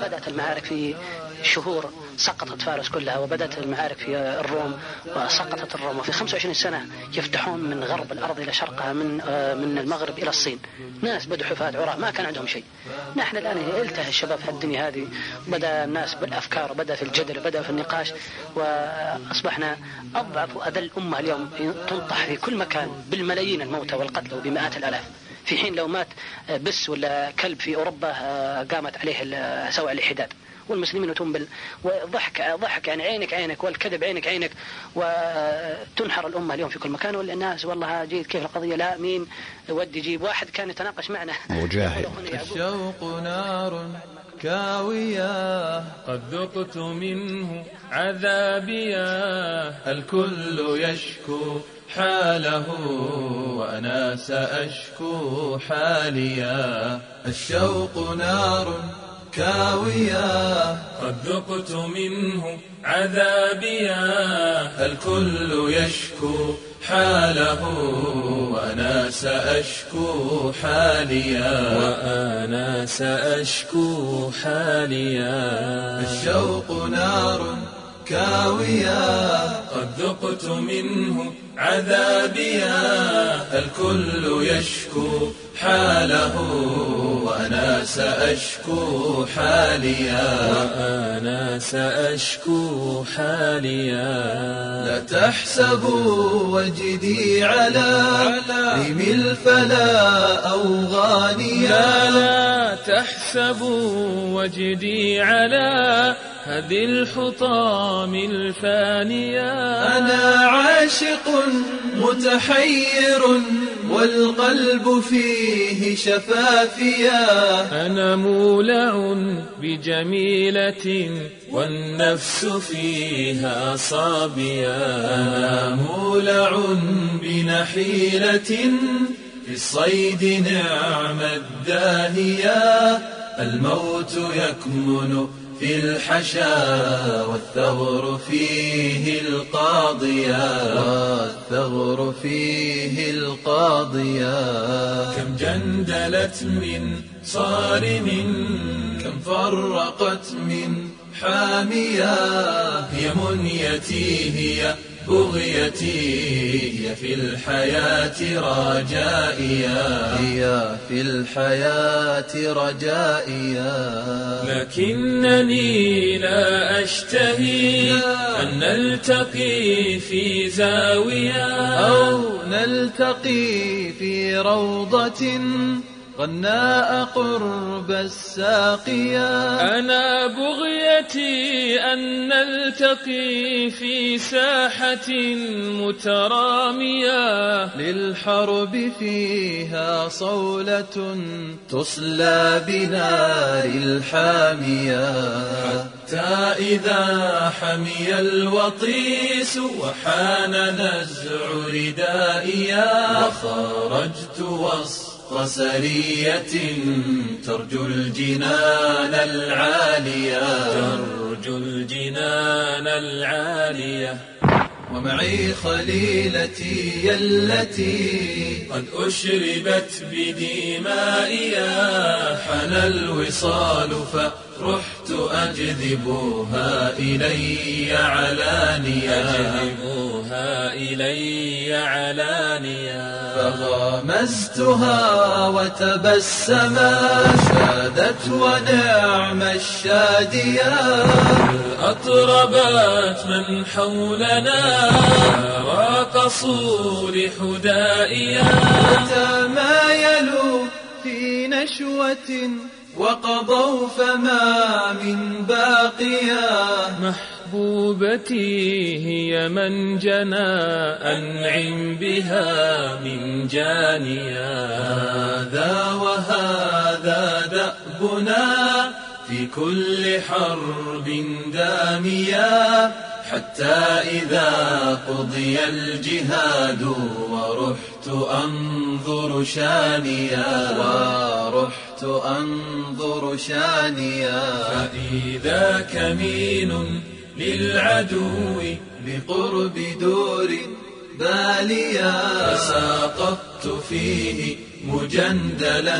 بدأت المعارك في شهور سقطت فارس كلها وبدأت المعارك في الروم وسقطت الروم. وفي 25 سنة يفتحون من غرب الأرض إلى شرقها من آه، من المغرب إلى الصين. ناس بدوا حفاة عراة ما كان عندهم شيء. نحن الآن التهى الشباب في الدنيا هذه. بدأ الناس بالأفكار بدأ في الجدل بدأ في النقاش وأصبحنا أضعف وأذل أمة اليوم. تنطح في كل مكان بالملايين الموتى والقتلى وبمئات الآلاف. في حين لو مات بس ولا كلب في أوروبا آه، قامت عليه سوء الحداد والمسلمين بال وضحك ضحك يعني عينك عينك والكذب عينك عينك وتنحر الأمة اليوم في كل مكان. والناس والله جيد كيف القضية؟ لا مين؟ ودي جيب. واحد كان يتناقش معنا. مجاهد. الشوق نار. كاوية قد ذقت منه عذابيا الكل يشكو حاله وأنا سأشكو حاليا. الشوق نار كاوية قد ذقت منه عذابيا الكل يشكو حاله وأنا سأشكو حاليا؟ وأنا سأشكو حاليا. الشوق نار كاوية. قد ذقت منه عذابيا الكل يشكو حاله وأنا سأشكو حاليا. وأنا سأشكو حاليا. لا تحسبوا وجدي على ريم الفلا أو غانيا. لا. تحسبوا وجدي على هذه الحطام الفانية. أنا عاشق متحير والقلب فيه شفافيا أنا مولع بجميلة والنفس فيها صابيا أنا مولع بنحيلة في الصيد نعم الداهية الموت يكمن في الحشا والثغر فيه القاضية. والثغر فيه القاضية. كم جندلت من صارم كم فرقت من حامية هي منيتي هي بغيتي هي في الحياة رجائيا هي في الحياة رجائيا لكنني لا أشتهي أن نلتقي في زاوية. أو نلتقي في روضة. غناء قرب الساقية أنا بغيتي أن نلتقي في ساحة مترامية. للحرب فيها صولة تصلى بنار الحامية. حتى إذا حمي الوطيس وحان نزع ردائيا. وخرجت وسط سرية ترجو الجنان العالية. ترجو الجنان العالية. ومعي خليلتي التي قد أشربت بدمائيا حنى الوصال فرحت أجذبها إلي علانيا أجذبها إلي علانيا فغمزتها وتبسما شادت ونعم الشادية. أطربت من حولنا. راقصوا لحدائيا تمايلوا في نشوة وقضوا فما من باقيا. محبوبتي هي من جنى أنعم بها من جانيا. هذا وهذا دأبنا في كل حرب دامية حتى إذا قضي الجهاد ورحت أنظر شانيا. ورحت أنظر شانيا. فإذا كمين للعدو بقرب دور باليا. فساقطت فيه مجندلا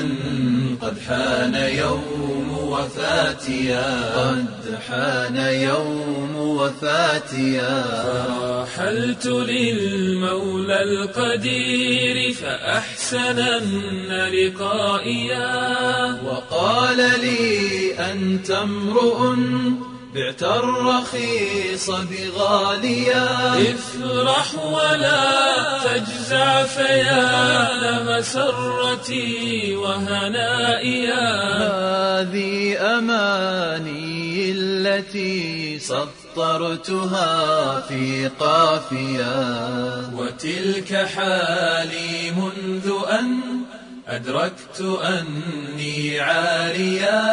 قد حان يوم وفاتيا قد حان يوم وفاتيا. فرحلت للمولى القدير فأحسنن لقائيا. وقال لي أنت امرؤ بعت الرخيص بغاليا افرح ولا تجزع فيا لمسرتي وهنائيا. هذه أماني التي سطرتها في قافيا وتلك حالي منذ أن أدركت أني عاريا.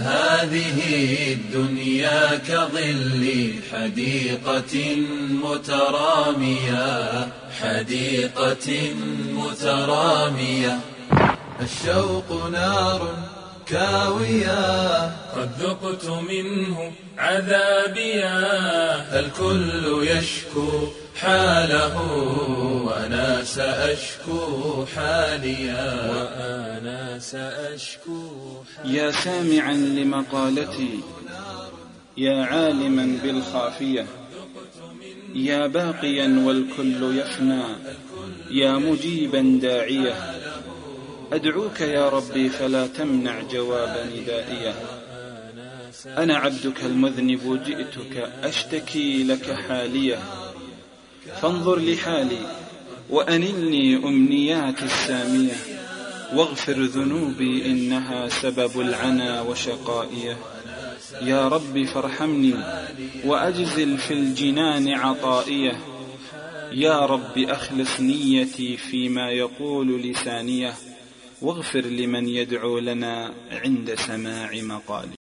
فهذه الدنيا كظل حديقة مترامية حديقة مترامية. الشوق نار كاوية قد ذقت منه عذابيا الكل يشكو حاله وأنا سأشكو حاليا. وأنا سأشكو يا سامعا لمقالتي يا عالما بالخافية يا باقيا والكل يفنى يا مجيبا داعية. أدعوك يا ربي فلا تمنع جواب ندائية. أنا عبدك المذنب جئتك أشتكي لك حالية. فانظر لحالي وأنلني أمنياتي السامية. واغفر ذنوبي إنها سبب العنا وشقائية. يا رب فارحمني وأجزل في الجنان عطائية. يا رب أخلص نيتي فيما يقول لسانية. واغفر لمن يدعو لنا عند سماع مقالي.